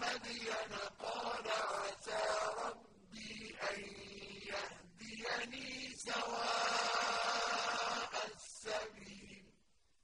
Muhammadiyana